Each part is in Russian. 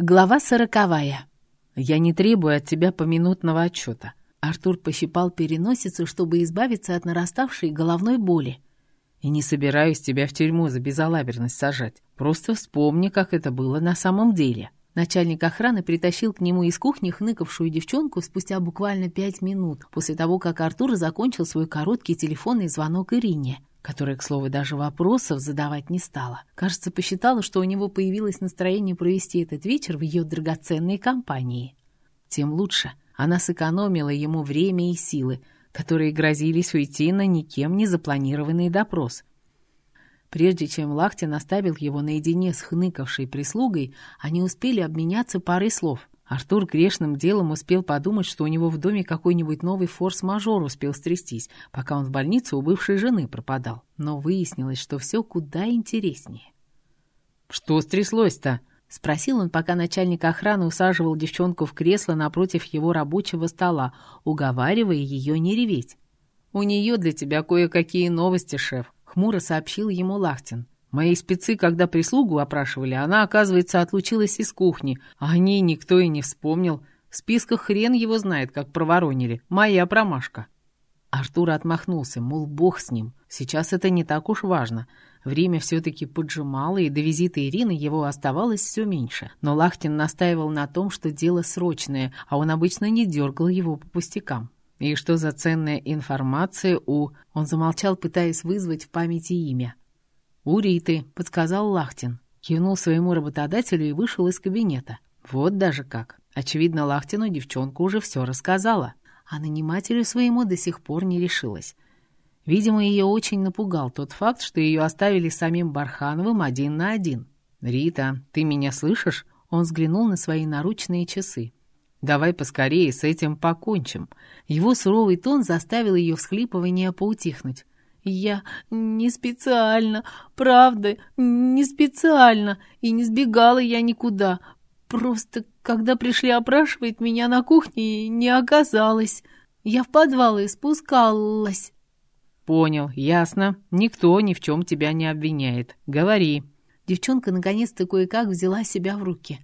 Глава сороковая. «Я не требую от тебя поминутного отчета». Артур пощипал переносицу, чтобы избавиться от нараставшей головной боли. «И не собираюсь тебя в тюрьму за безалаберность сажать. Просто вспомни, как это было на самом деле». Начальник охраны притащил к нему из кухни хныкавшую девчонку спустя буквально пять минут после того, как Артур закончил свой короткий телефонный звонок Ирине которая, к слову, даже вопросов задавать не стала. Кажется, посчитала, что у него появилось настроение провести этот вечер в ее драгоценной компании. Тем лучше. Она сэкономила ему время и силы, которые грозились уйти на никем не запланированный допрос. Прежде чем Лахтин оставил его наедине с хныкавшей прислугой, они успели обменяться парой слов — Артур грешным делом успел подумать, что у него в доме какой-нибудь новый форс-мажор успел стрястись, пока он в больнице у бывшей жены пропадал. Но выяснилось, что все куда интереснее. «Что стряслось-то?» — спросил он, пока начальник охраны усаживал девчонку в кресло напротив его рабочего стола, уговаривая ее не реветь. «У нее для тебя кое-какие новости, шеф», — хмуро сообщил ему Лахтин. Мои спецы, когда прислугу опрашивали, она, оказывается, отлучилась из кухни, а о ней никто и не вспомнил. В списках хрен его знает, как проворонили. Моя промашка. Артур отмахнулся, мол, бог с ним. Сейчас это не так уж важно. Время все-таки поджимало, и до визита Ирины его оставалось все меньше. Но Лахтин настаивал на том, что дело срочное, а он обычно не дергал его по пустякам. И что за ценная информация у... Он замолчал, пытаясь вызвать в памяти имя. «У Риты», — подсказал Лахтин. Кивнул своему работодателю и вышел из кабинета. Вот даже как. Очевидно, Лахтину девчонка уже все рассказала, а нанимателю своему до сих пор не решилась. Видимо, ее очень напугал тот факт, что ее оставили самим Бархановым один на один. «Рита, ты меня слышишь?» Он взглянул на свои наручные часы. «Давай поскорее с этим покончим». Его суровый тон заставил ее всхлипывание поутихнуть. Я не специально, правда, не специально, и не сбегала я никуда. Просто, когда пришли опрашивать, меня на кухне не оказалось. Я в подвалы спускалась. Понял, ясно. Никто ни в чем тебя не обвиняет. Говори. Девчонка наконец-то кое-как взяла себя в руки.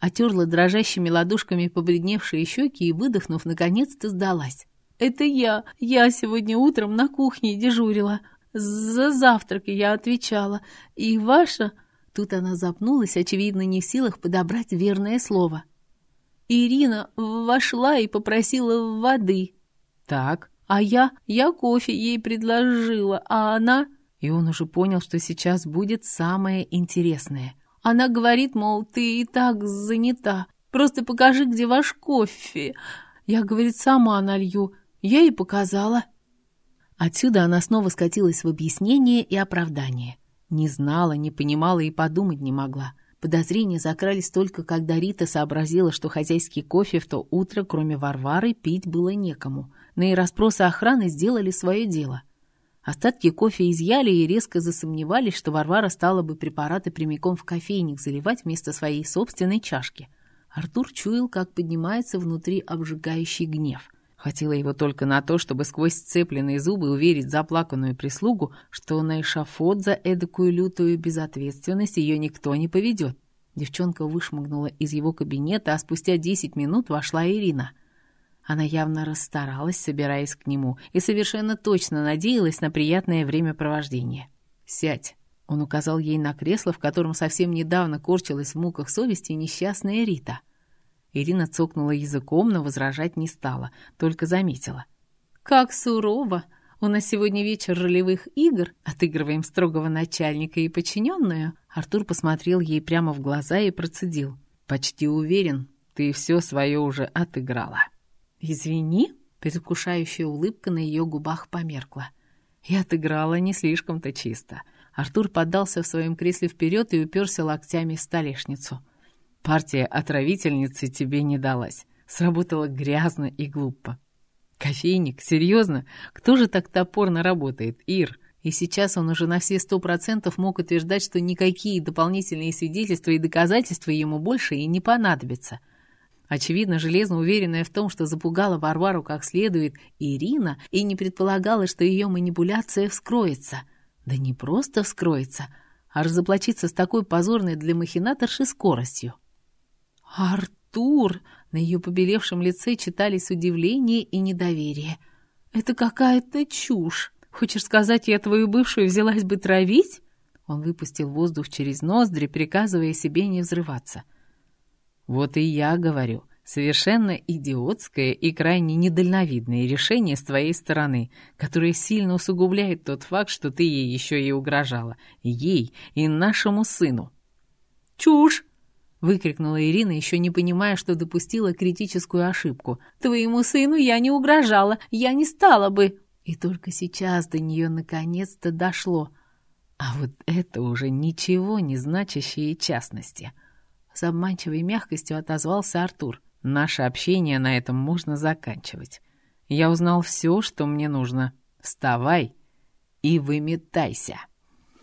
Отерла дрожащими ладошками побледневшие щеки и, выдохнув, наконец-то сдалась. «Это я. Я сегодня утром на кухне дежурила. За завтрак я отвечала. И ваша...» Тут она запнулась, очевидно, не в силах подобрать верное слово. Ирина вошла и попросила воды. «Так, а я... я кофе ей предложила, а она...» И он уже понял, что сейчас будет самое интересное. Она говорит, мол, ты и так занята. Просто покажи, где ваш кофе. Я, говорит, сама налью. Я ей показала. Отсюда она снова скатилась в объяснение и оправдание. Не знала, не понимала и подумать не могла. Подозрения закрались только, когда Рита сообразила, что хозяйский кофе в то утро, кроме Варвары, пить было некому. На и расспросы охраны сделали свое дело. Остатки кофе изъяли и резко засомневались, что Варвара стала бы препараты прямиком в кофейник заливать вместо своей собственной чашки. Артур чуял, как поднимается внутри обжигающий гнев — Хватило его только на то, чтобы сквозь сцепленные зубы уверить заплаканную прислугу, что на эшафот за эдакую лютую безответственность ее никто не поведет. Девчонка вышмыгнула из его кабинета, а спустя десять минут вошла Ирина. Она явно расстаралась, собираясь к нему, и совершенно точно надеялась на приятное времяпровождение. «Сядь!» Он указал ей на кресло, в котором совсем недавно корчилась в муках совести несчастная Рита — Ирина цокнула языком, но возражать не стала, только заметила. «Как сурово! У нас сегодня вечер ролевых игр. Отыгрываем строгого начальника и подчиненную». Артур посмотрел ей прямо в глаза и процедил. «Почти уверен, ты все свое уже отыграла». «Извини», — предвкушающая улыбка на ее губах померкла. «И отыграла не слишком-то чисто». Артур поддался в своем кресле вперед и уперся локтями в столешницу. Партия отравительницы тебе не далась. Сработала грязно и глупо. Кофейник? Серьезно? Кто же так топорно работает? Ир. И сейчас он уже на все сто процентов мог утверждать, что никакие дополнительные свидетельства и доказательства ему больше и не понадобятся. Очевидно, железно уверенная в том, что запугала Варвару как следует Ирина, и не предполагала, что ее манипуляция вскроется. Да не просто вскроется, а разоблачится с такой позорной для махинаторши скоростью. «Артур!» На ее побелевшем лице читались удивление и недоверие. «Это какая-то чушь. Хочешь сказать, я твою бывшую взялась бы травить?» Он выпустил воздух через ноздри, приказывая себе не взрываться. «Вот и я говорю, совершенно идиотское и крайне недальновидное решение с твоей стороны, которое сильно усугубляет тот факт, что ты ей еще и угрожала. Ей и нашему сыну». «Чушь!» — выкрикнула Ирина, еще не понимая, что допустила критическую ошибку. «Твоему сыну я не угрожала, я не стала бы...» И только сейчас до нее наконец-то дошло — а вот это уже ничего не значащие частности. С обманчивой мягкостью отозвался Артур. Наше общение на этом можно заканчивать. Я узнал все, что мне нужно. Вставай и выметайся.